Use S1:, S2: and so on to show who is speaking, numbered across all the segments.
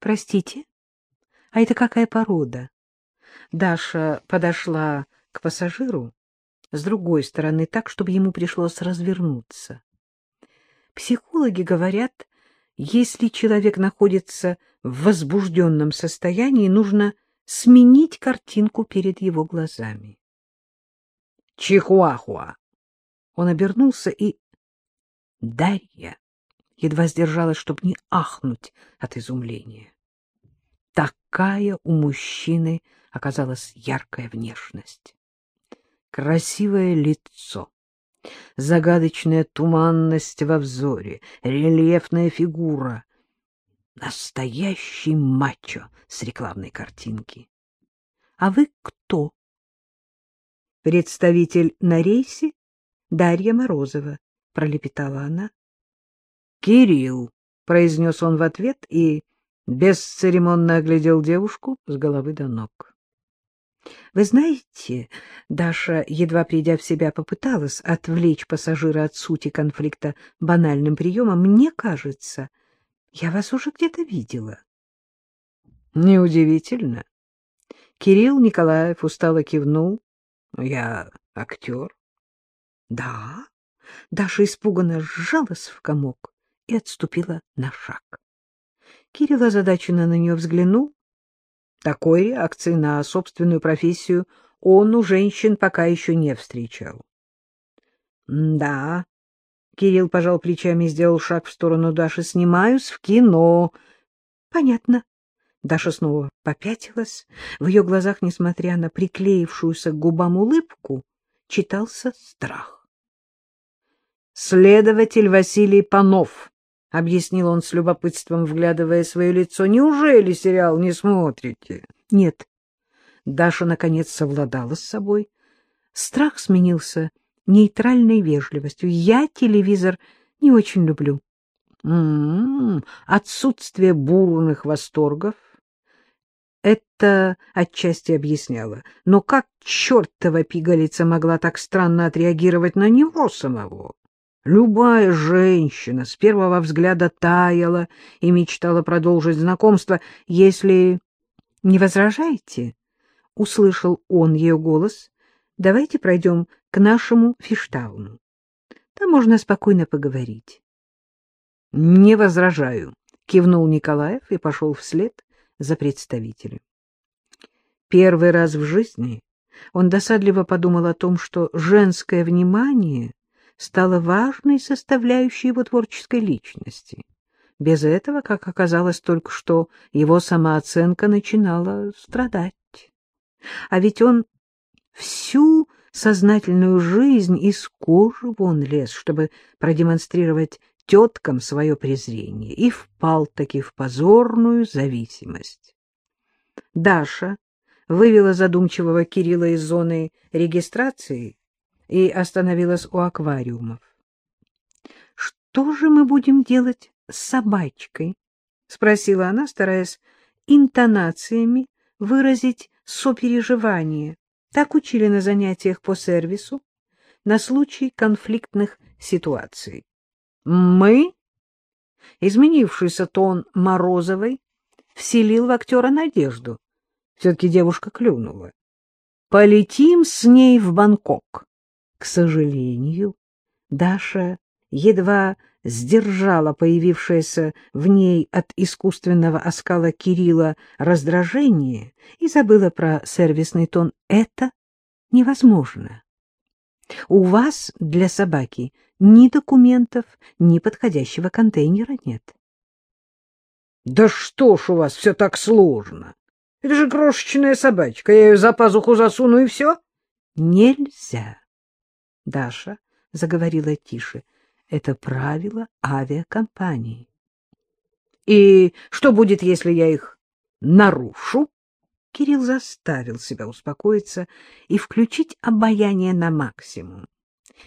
S1: Простите, а это какая порода? Даша подошла к пассажиру с другой стороны так, чтобы ему пришлось развернуться. Психологи говорят, если человек находится в возбужденном состоянии, нужно сменить картинку перед его глазами.
S2: Чихуахуа.
S1: Он обернулся и... Дарья едва сдержалась, чтобы не ахнуть от изумления. Такая у мужчины оказалась яркая внешность. Красивое лицо, загадочная туманность во взоре, рельефная фигура. Настоящий мачо с рекламной картинки. — А вы кто? — Представитель на рейсе Дарья Морозова, — пролепетала она. — Кирилл, — произнес он в ответ и бесцеремонно оглядел девушку с головы до ног. — Вы знаете, Даша, едва придя в себя, попыталась отвлечь пассажира от сути конфликта банальным приемом. Мне кажется, я вас уже где-то видела. — Неудивительно. Кирилл Николаев устало кивнул. — Я актер. — Да. Даша испуганно сжалась в комок и отступила на шаг. Кирилл озадаченно на нее взглянул. Такой реакции на собственную профессию он у женщин пока еще не встречал. — Да, — Кирилл пожал плечами и сделал шаг в сторону Даши, — снимаюсь в кино. — Понятно. Даша снова попятилась. В ее глазах, несмотря на приклеившуюся к губам улыбку, читался страх. — Следователь Василий Панов, — объяснил он с любопытством, вглядывая свое лицо. — Неужели сериал не смотрите? — Нет. Даша, наконец, совладала с собой. Страх сменился нейтральной вежливостью. Я телевизор не очень люблю. М -м -м, отсутствие бурных восторгов. Это отчасти объясняло. Но как чертова пигалица могла так странно отреагировать на него самого? Любая женщина с первого взгляда таяла и мечтала продолжить знакомство. Если не возражаете, — услышал он ее голос, — давайте пройдем к нашему фиштауну. Там можно спокойно поговорить. — Не возражаю, — кивнул Николаев и пошел вслед за представителем. Первый раз в жизни он досадливо подумал о том, что женское внимание стала важной составляющей его творческой личности. Без этого, как оказалось только что, его самооценка начинала страдать. А ведь он всю сознательную жизнь из кожи вон лез, чтобы продемонстрировать теткам свое презрение, и впал таки в позорную зависимость. Даша вывела задумчивого Кирилла из зоны регистрации и остановилась у аквариумов. — Что же мы будем делать с собачкой? — спросила она, стараясь интонациями выразить сопереживание. Так учили на занятиях по сервису на случай конфликтных ситуаций. «Мы?» Изменившийся тон Морозовой вселил в актера надежду. Все-таки девушка клюнула. «Полетим с ней в Бангкок». К сожалению, Даша едва сдержала появившееся в ней от искусственного оскала Кирилла раздражение и забыла про сервисный тон. Это невозможно. У вас для собаки ни документов, ни подходящего контейнера нет. — Да что ж у вас все так сложно? Это же крошечная собачка, я ее за пазуху засуну и все. — Нельзя. Даша заговорила тише. Это правило авиакомпании. И что будет, если я их нарушу? Кирилл заставил себя успокоиться и включить обаяние на максимум.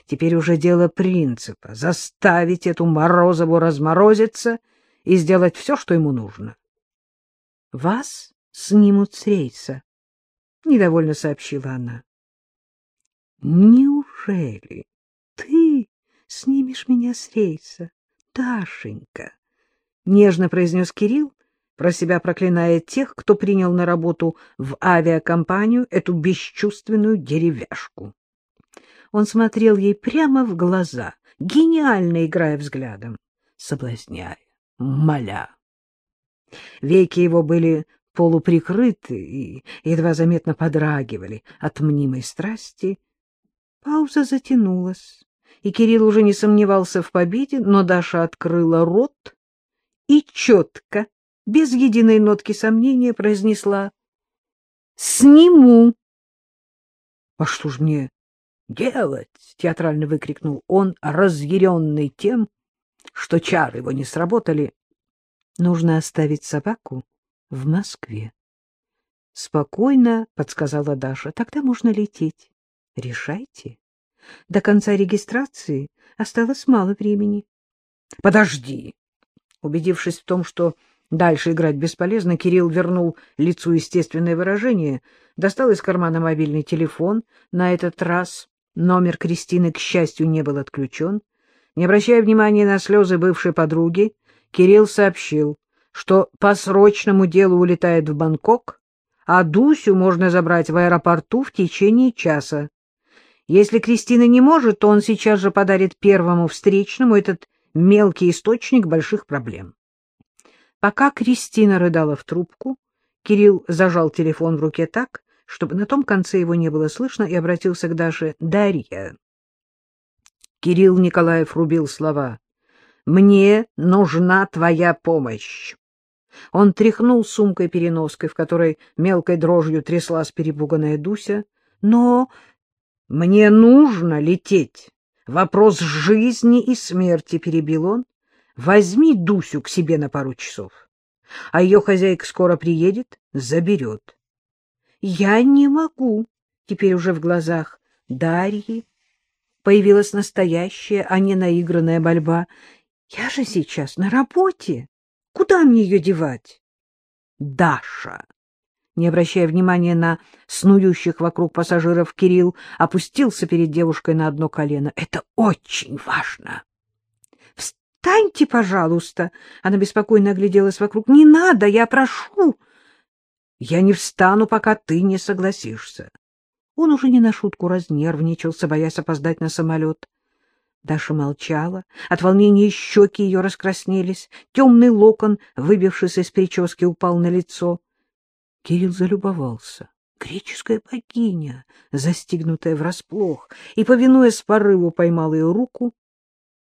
S1: Теперь уже дело принципа — заставить эту Морозову разморозиться и сделать все, что ему нужно. — Вас снимут с рейса, — недовольно сообщила она. — Неужели ты снимешь меня с рейса, Дашенька? — нежно произнес Кирилл про себя проклиная тех, кто принял на работу в авиакомпанию эту бесчувственную деревяшку. Он смотрел ей прямо в глаза, гениально играя взглядом, соблазняя, моля. Веки его были полуприкрыты и едва заметно подрагивали от мнимой страсти. Пауза затянулась, и Кирилл уже не сомневался в победе, но Даша открыла рот и четко, без единой нотки сомнения, произнесла «Сниму». — А что ж мне делать? — театрально выкрикнул он, разъяренный тем, что чары его не сработали. — Нужно оставить собаку в Москве. — Спокойно, — подсказала Даша, — тогда можно лететь. Решайте. До конца регистрации осталось мало времени. — Подожди! Убедившись в том, что дальше играть бесполезно, Кирилл вернул лицу естественное выражение, достал из кармана мобильный телефон. На этот раз номер Кристины, к счастью, не был отключен. Не обращая внимания на слезы бывшей подруги, Кирилл сообщил, что по срочному делу улетает в Бангкок, а Дусю можно забрать в аэропорту в течение часа. Если Кристина не может, то он сейчас же подарит первому встречному этот мелкий источник больших проблем. Пока Кристина рыдала в трубку, Кирилл зажал телефон в руке так, чтобы на том конце его не было слышно, и обратился к Даше «Дарья». Кирилл Николаев рубил слова «Мне нужна твоя помощь». Он тряхнул сумкой-переноской, в которой мелкой дрожью тряслась перепуганная Дуся. «Но мне нужно лететь. Вопрос жизни и смерти, — перебил он. Возьми Дусю к себе на пару часов, а ее хозяйка скоро приедет, заберет. Я не могу. Теперь уже в глазах Дарьи появилась настоящая, а не наигранная борьба. Я же сейчас на работе. Куда мне ее девать? Даша. Не обращая внимания на снующих вокруг пассажиров, Кирилл опустился перед девушкой на одно колено. Это очень важно. Встаньте, пожалуйста. Она беспокойно огляделась вокруг. Не надо, я прошу. Я не встану, пока ты не согласишься. Он уже не на шутку разнервничался, боясь опоздать на самолет. Даша молчала. От волнения щеки ее раскраснелись. Темный локон, выбившись из прически, упал на лицо. Кирилл залюбовался. Греческая богиня, застигнутая врасплох, и, повинуясь порыву, поймал ее руку.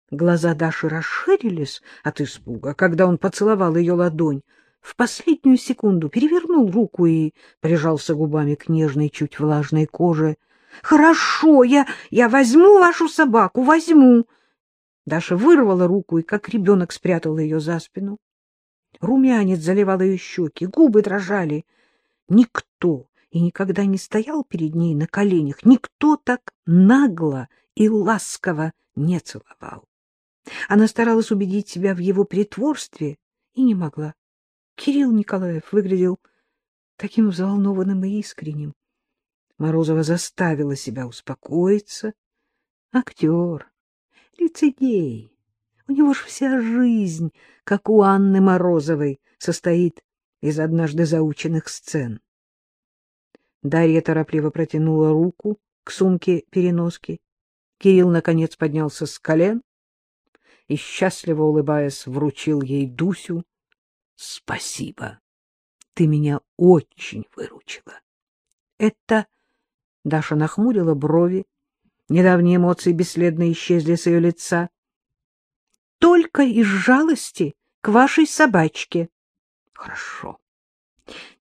S1: Глаза Даши расширились от испуга, когда он поцеловал ее ладонь. В последнюю секунду перевернул руку и прижался губами к нежной, чуть влажной коже. — Хорошо, я, я возьму вашу собаку, возьму. Даша вырвала руку и, как ребенок, спрятала ее за спину. Румянец заливал ее щеки, губы дрожали. Никто и никогда не стоял перед ней на коленях, никто так нагло и ласково не целовал. Она старалась убедить себя в его притворстве и не могла. Кирилл Николаев выглядел таким взволнованным и искренним. Морозова заставила себя успокоиться. Актер, лицедей, у него ж вся жизнь, как у Анны Морозовой, состоит из однажды заученных сцен. Дарья торопливо протянула руку к сумке-переноске. Кирилл, наконец, поднялся с колен и, счастливо улыбаясь, вручил ей Дусю. — Спасибо. Ты меня очень выручила. Это... Даша нахмурила брови. Недавние эмоции бесследно исчезли с ее лица. — Только из жалости к вашей собачке. — Хорошо.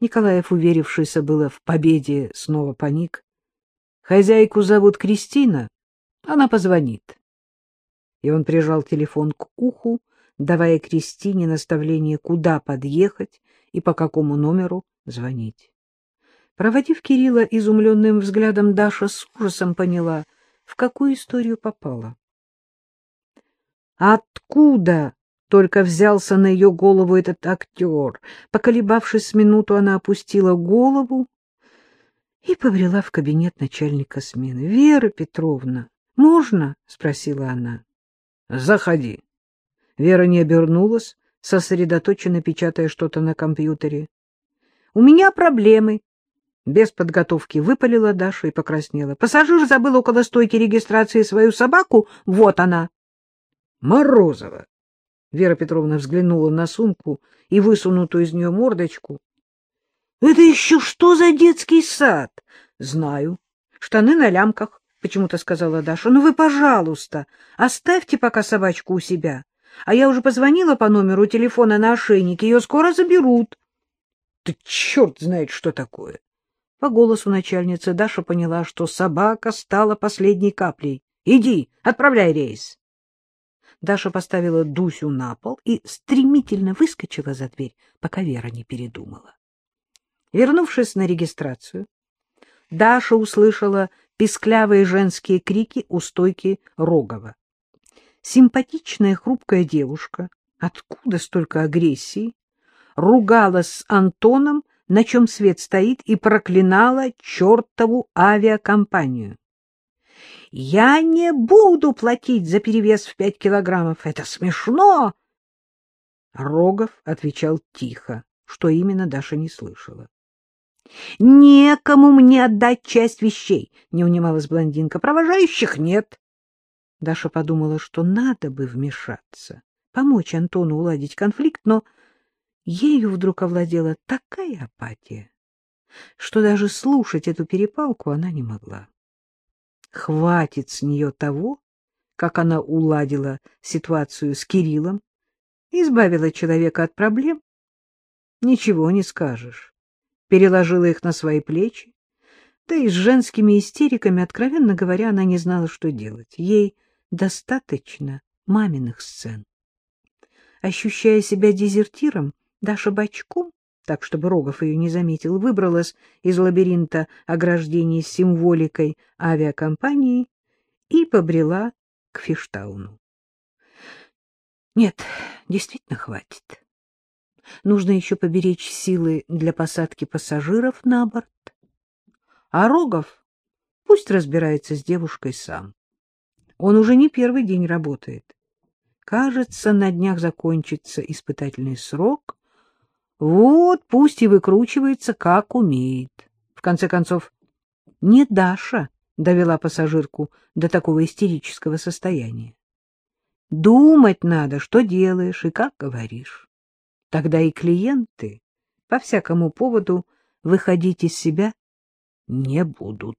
S1: Николаев, уверившийся было в победе, снова паник. — Хозяйку зовут Кристина. Она позвонит и он прижал телефон к уху, давая Кристине наставление, куда подъехать и по какому номеру звонить. Проводив Кирилла изумленным взглядом, Даша с ужасом поняла, в какую историю попала. Откуда только взялся на ее голову этот актер? Поколебавшись минуту, она опустила голову и побрела в кабинет начальника смены. — Вера Петровна, можно? — спросила она. Заходи. Вера не обернулась, сосредоточенно печатая что-то на компьютере. — У меня проблемы. Без подготовки выпалила Даша и покраснела. Пассажир забыл около стойки регистрации свою собаку. Вот она. — Морозова. Вера Петровна взглянула на сумку и высунутую из нее мордочку. — Это еще что за детский сад? — Знаю. Штаны на лямках, — почему-то сказала Даша. — Ну вы, пожалуйста, оставьте пока собачку у себя. А я уже позвонила по номеру телефона на ошейник, ее скоро заберут. — Да черт знает, что такое! По голосу начальницы Даша поняла, что собака стала последней каплей. — Иди, отправляй рейс. Даша поставила Дусю на пол и стремительно выскочила за дверь, пока Вера не передумала. Вернувшись на регистрацию, Даша услышала писклявые женские крики у стойки Рогова. Симпатичная хрупкая девушка, откуда столько агрессии, ругалась с Антоном, на чем свет стоит, и проклинала чертову авиакомпанию. Я не буду платить за перевес в пять килограммов. Это смешно. Рогов отвечал тихо, что именно Даша не слышала. — Некому мне отдать часть вещей, — не унималась блондинка. — Провожающих нет. Даша подумала, что надо бы вмешаться, помочь Антону уладить конфликт, но ею вдруг овладела такая апатия, что даже слушать эту перепалку она не могла. Хватит с нее того, как она уладила ситуацию с Кириллом, избавила человека от проблем. Ничего не скажешь. Переложила их на свои плечи. Да и с женскими истериками, откровенно говоря, она не знала, что делать. Ей достаточно маминых сцен. Ощущая себя дезертиром, Даша бочком так, чтобы Рогов ее не заметил, выбралась из лабиринта ограждений с символикой авиакомпании и побрела к Фиштауну. Нет, действительно хватит. Нужно еще поберечь силы для посадки пассажиров на борт. А Рогов пусть разбирается с девушкой сам. Он уже не первый день работает. Кажется, на днях закончится испытательный срок — вот пусть и выкручивается, как умеет. В конце концов, не Даша довела пассажирку до такого истерического состояния. Думать надо, что делаешь и как говоришь. Тогда и клиенты по всякому поводу выходить из себя не будут.